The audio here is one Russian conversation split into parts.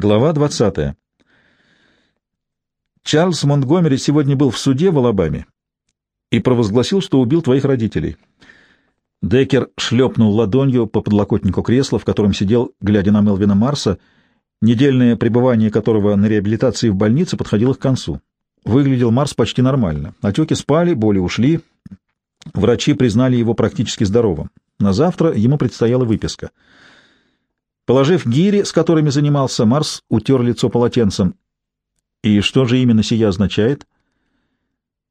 Глава 20. Чарльз Монтгомери сегодня был в суде в Алабаме и провозгласил, что убил твоих родителей. Деккер шлепнул ладонью по подлокотнику кресла, в котором сидел, глядя на Мелвина Марса, недельное пребывание которого на реабилитации в больнице подходило к концу. Выглядел Марс почти нормально. Отеки спали, боли ушли. Врачи признали его практически здоровым. На завтра ему предстояла выписка — Положив гири, с которыми занимался, Марс утер лицо полотенцем. И что же именно сия означает?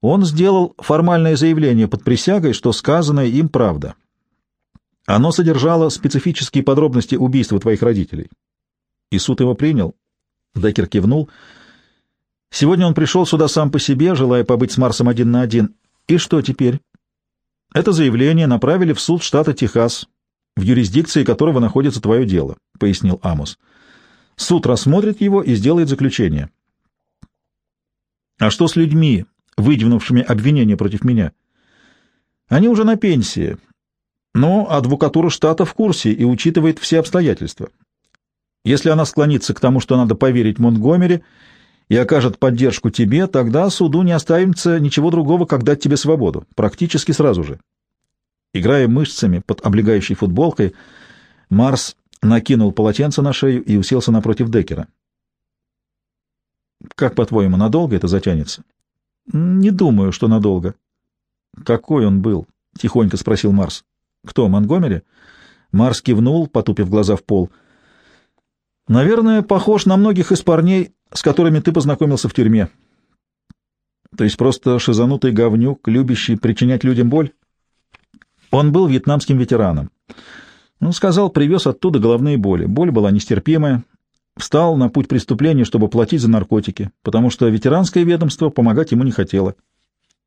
Он сделал формальное заявление под присягой, что сказанное им правда. Оно содержало специфические подробности убийства твоих родителей. И суд его принял. Деккер кивнул. Сегодня он пришел сюда сам по себе, желая побыть с Марсом один на один. И что теперь? Это заявление направили в суд штата Техас, в юрисдикции которого находится твое дело, — пояснил Амос. Суд рассмотрит его и сделает заключение. А что с людьми, выдвинувшими обвинения против меня? Они уже на пенсии, но адвокатура штата в курсе и учитывает все обстоятельства. Если она склонится к тому, что надо поверить Монтгомери и окажет поддержку тебе, тогда суду не оставится ничего другого, как дать тебе свободу, практически сразу же. Играя мышцами под облегающей футболкой, Марс накинул полотенце на шею и уселся напротив Деккера. «Как, по-твоему, надолго это затянется?» «Не думаю, что надолго». «Какой он был?» — тихонько спросил Марс. «Кто, Монгомери?» Марс кивнул, потупив глаза в пол. «Наверное, похож на многих из парней, с которыми ты познакомился в тюрьме». «То есть просто шизанутый говнюк, любящий причинять людям боль?» Он был вьетнамским ветераном. Ну, сказал, привез оттуда головные боли. Боль была нестерпимая. Встал на путь преступления, чтобы платить за наркотики, потому что ветеранское ведомство помогать ему не хотело.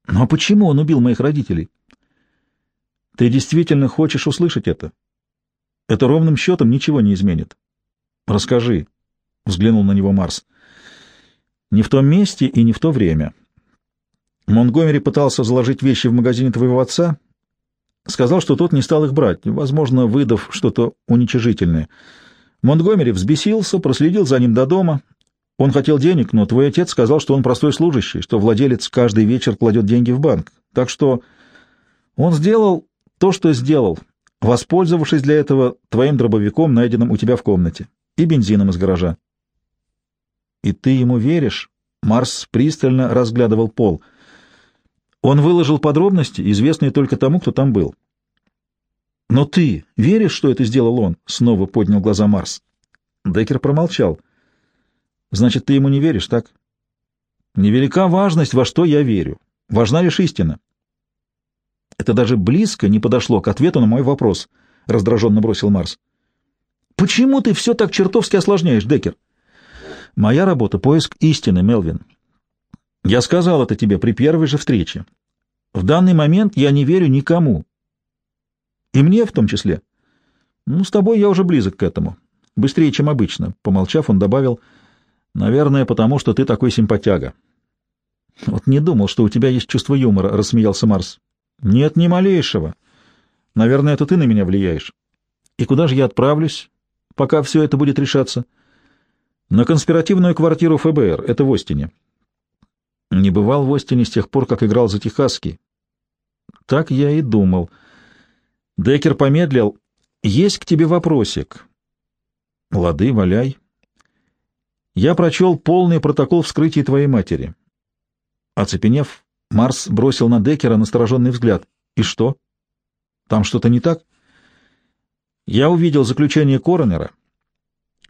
Но почему он убил моих родителей? Ты действительно хочешь услышать это? Это ровным счетом ничего не изменит. Расскажи, — взглянул на него Марс. Не в том месте и не в то время. Монгомери пытался заложить вещи в магазине твоего отца, Сказал, что тот не стал их брать, возможно, выдав что-то уничижительное. Монтгомери взбесился, проследил за ним до дома. Он хотел денег, но твой отец сказал, что он простой служащий, что владелец каждый вечер кладет деньги в банк. Так что он сделал то, что сделал, воспользовавшись для этого твоим дробовиком, найденным у тебя в комнате, и бензином из гаража. И ты ему веришь? Марс пристально разглядывал пол — он выложил подробности, известные только тому, кто там был. «Но ты веришь, что это сделал он?» — снова поднял глаза Марс. Деккер промолчал. «Значит, ты ему не веришь, так?» «Невелика важность, во что я верю. Важна лишь истина». «Это даже близко не подошло к ответу на мой вопрос», — раздраженно бросил Марс. «Почему ты все так чертовски осложняешь, Деккер?» «Моя работа — поиск истины, Мелвин. Я сказал это тебе при первой же встрече. В данный момент я не верю никому. И мне в том числе. Ну, с тобой я уже близок к этому. Быстрее, чем обычно. Помолчав, он добавил, наверное, потому что ты такой симпатяга. Вот не думал, что у тебя есть чувство юмора, рассмеялся Марс. Нет ни малейшего. Наверное, это ты на меня влияешь. И куда же я отправлюсь, пока все это будет решаться? На конспиративную квартиру ФБР. Это в Остине. Не бывал в Остине с тех пор, как играл за Техасский. Так я и думал. Деккер помедлил. Есть к тебе вопросик. Лады, валяй. Я прочел полный протокол вскрытия твоей матери. Оцепенев, Марс бросил на Деккера настороженный взгляд. И что? Там что-то не так? Я увидел заключение коронера,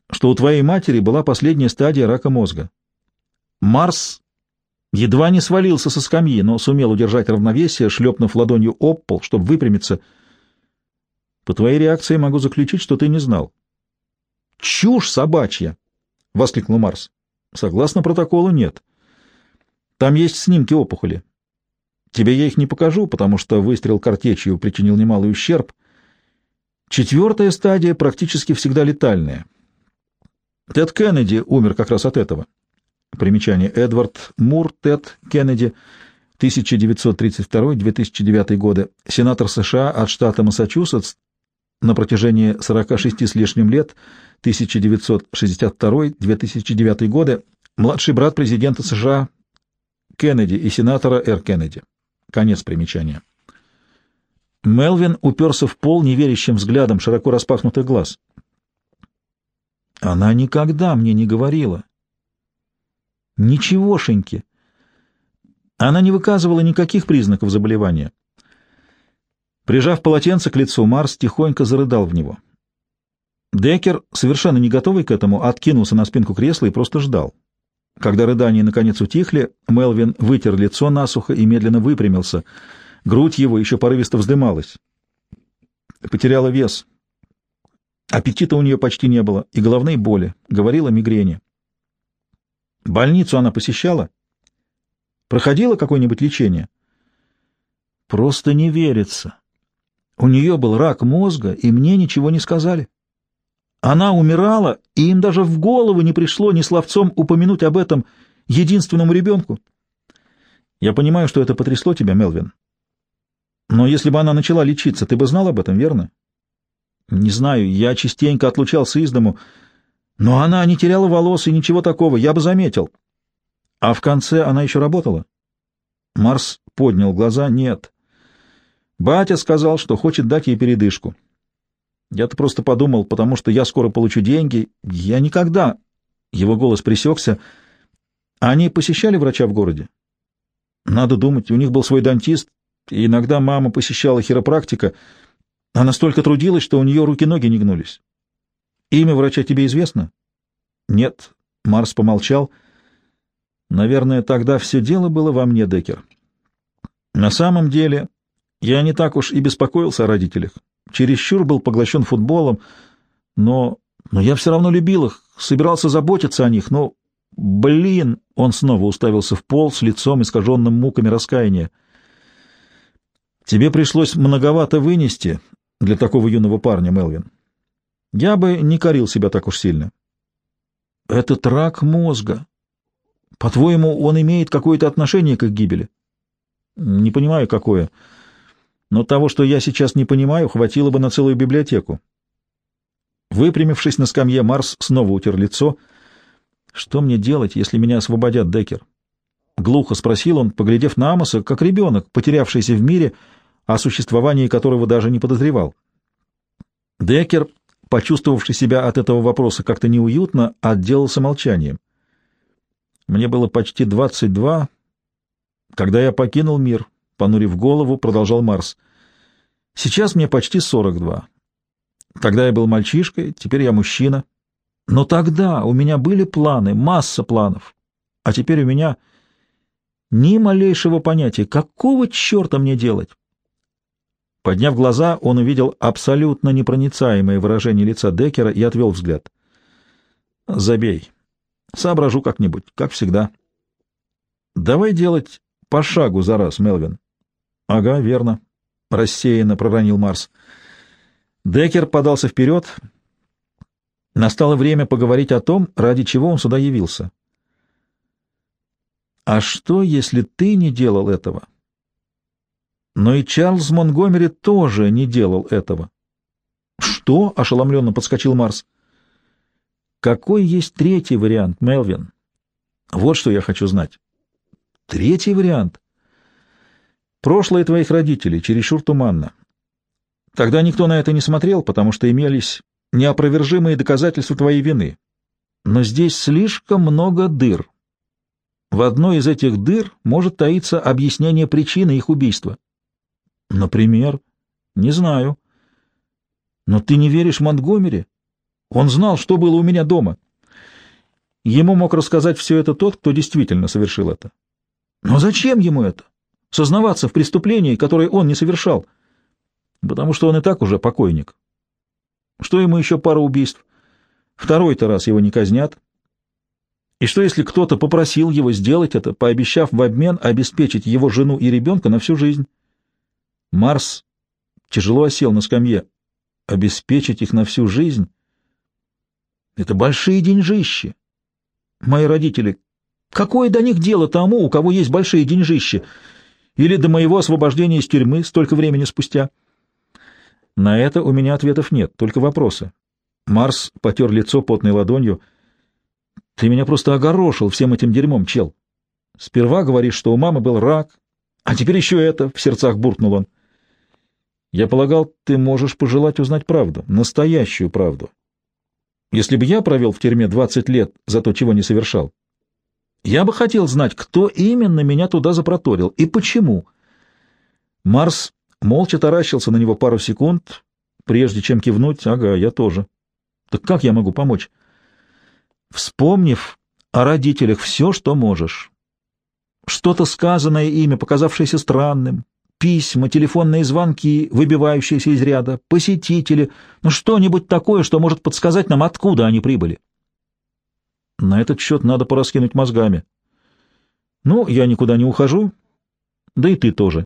что у твоей матери была последняя стадия рака мозга. Марс Едва не свалился со скамьи, но сумел удержать равновесие, шлепнув ладонью об пол, чтобы выпрямиться. По твоей реакции могу заключить, что ты не знал. «Чушь собачья!» — воскликнул Марс. «Согласно протоколу, нет. Там есть снимки опухоли. Тебе я их не покажу, потому что выстрел картечью причинил немалый ущерб. Четвертая стадия практически всегда летальная. Тед Кеннеди умер как раз от этого. Примечание. Эдвард Мур, Тед Кеннеди, 1932-2009 годы, сенатор США от штата Массачусетс на протяжении 46 с лишним лет, 1962-2009 годы, младший брат президента США Кеннеди и сенатора Р. Кеннеди. Конец примечания. Мелвин уперся в пол неверящим взглядом широко распахнутых глаз. Она никогда мне не говорила. Ничегошеньки. Она не выказывала никаких признаков заболевания. Прижав полотенце к лицу, Марс тихонько зарыдал в него. Деккер, совершенно не готовый к этому, откинулся на спинку кресла и просто ждал. Когда рыдания наконец утихли, Мелвин вытер лицо насухо и медленно выпрямился. Грудь его еще порывисто вздымалась. Потеряла вес. Аппетита у нее почти не было, и головные боли. Говорила мигрени. Больницу она посещала? Проходила какое-нибудь лечение? Просто не верится. У нее был рак мозга, и мне ничего не сказали. Она умирала, и им даже в голову не пришло ни словцом упомянуть об этом единственному ребенку. Я понимаю, что это потрясло тебя, Мелвин. Но если бы она начала лечиться, ты бы знал об этом, верно? Не знаю, я частенько отлучался из дому, но она не теряла волос и ничего такого, я бы заметил. А в конце она еще работала? Марс поднял глаза. Нет. Батя сказал, что хочет дать ей передышку. Я-то просто подумал, потому что я скоро получу деньги. Я никогда... Его голос пресекся. Они посещали врача в городе? Надо думать, у них был свой дантист, иногда мама посещала хиропрактика. Она столько трудилась, что у нее руки-ноги не гнулись. Имя врача тебе известно? Нет. Марс помолчал. Наверное, тогда все дело было во мне, Декер. На самом деле, я не так уж и беспокоился о родителях. Чересчур был поглощен футболом, но, но я все равно любил их, собирался заботиться о них, но, блин, он снова уставился в пол с лицом, искаженным муками раскаяния. Тебе пришлось многовато вынести для такого юного парня, Мелвин. Я бы не корил себя так уж сильно. Этот рак мозга. По-твоему, он имеет какое-то отношение к их гибели? Не понимаю, какое. Но того, что я сейчас не понимаю, хватило бы на целую библиотеку. Выпрямившись на скамье, Марс снова утер лицо. Что мне делать, если меня освободят, Декер? Глухо спросил он, поглядев на Амоса, как ребенок, потерявшийся в мире, о существовании которого даже не подозревал. Декер почувствовавший себя от этого вопроса как-то неуютно, отделался молчанием. Мне было почти двадцать два, когда я покинул мир, понурив голову, продолжал Марс. Сейчас мне почти сорок два. Тогда я был мальчишкой, теперь я мужчина. Но тогда у меня были планы, масса планов. А теперь у меня ни малейшего понятия, какого черта мне делать. Подняв глаза, он увидел абсолютно непроницаемое выражение лица Деккера и отвел взгляд. «Забей. Соображу как-нибудь, как всегда». «Давай делать по шагу за раз, Мелвин». «Ага, верно», — рассеянно проронил Марс. Деккер подался вперед. Настало время поговорить о том, ради чего он сюда явился. «А что, если ты не делал этого?» Но и Чарльз Монгомери тоже не делал этого. «Что?» — ошеломленно подскочил Марс. «Какой есть третий вариант, Мелвин? Вот что я хочу знать». «Третий вариант?» «Прошлое твоих родителей чересчур туманно. Тогда никто на это не смотрел, потому что имелись неопровержимые доказательства твоей вины. Но здесь слишком много дыр. В одной из этих дыр может таиться объяснение причины их убийства. Например? Не знаю. Но ты не веришь Монтгомери? Он знал, что было у меня дома. Ему мог рассказать все это тот, кто действительно совершил это. Но зачем ему это? Сознаваться в преступлении, которое он не совершал. Потому что он и так уже покойник. Что ему еще пара убийств? Второй-то раз его не казнят. И что, если кто-то попросил его сделать это, пообещав в обмен обеспечить его жену и ребенка на всю жизнь? Марс тяжело осел на скамье. Обеспечить их на всю жизнь — это большие деньжищи. Мои родители, какое до них дело тому, у кого есть большие деньжищи? Или до моего освобождения из тюрьмы столько времени спустя? На это у меня ответов нет, только вопросы. Марс потер лицо потной ладонью. «Ты меня просто огорошил всем этим дерьмом, чел. Сперва говоришь, что у мамы был рак, а теперь еще это!» — в сердцах буркнул он. «Я полагал, ты можешь пожелать узнать правду, настоящую правду. Если бы я провел в тюрьме двадцать лет за то, чего не совершал, я бы хотел знать, кто именно меня туда запроторил и почему». Марс молча таращился на него пару секунд, прежде чем кивнуть. «Ага, я тоже». Так как я могу помочь? Вспомнив о родителях все, что можешь. Что-то сказанное ими, показавшееся странным, письма, телефонные звонки, выбивающиеся из ряда, посетители, ну что-нибудь такое, что может подсказать нам, откуда они прибыли. На этот счет надо пораскинуть мозгами. Ну, я никуда не ухожу, да и ты тоже.